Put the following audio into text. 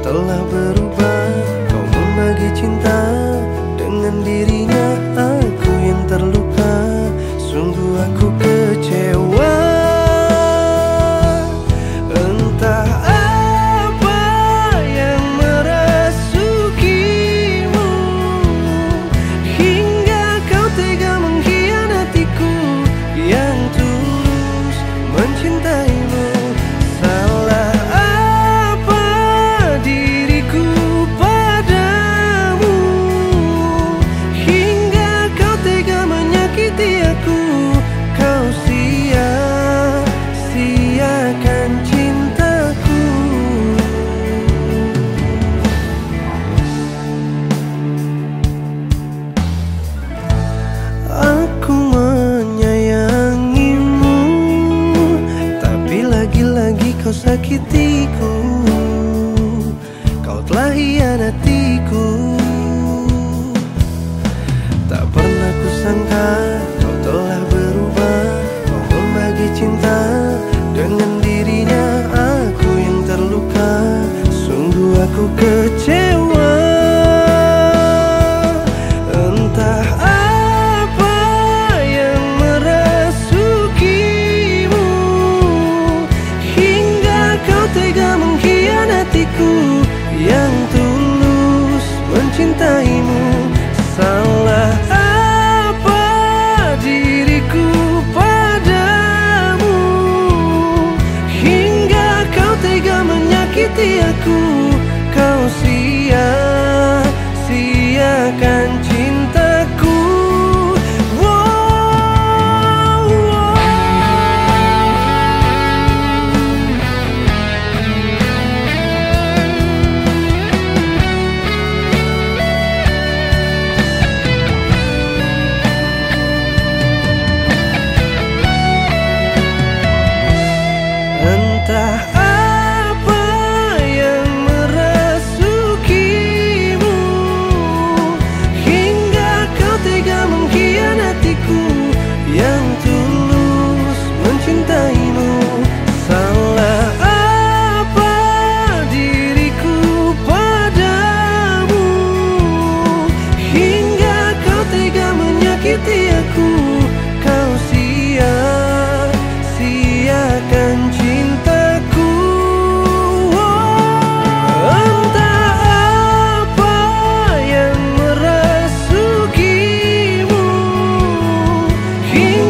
telah berubah. Kau membagi cinta Kau telah hianatiku. Tak pernah kusangka tanta estar 云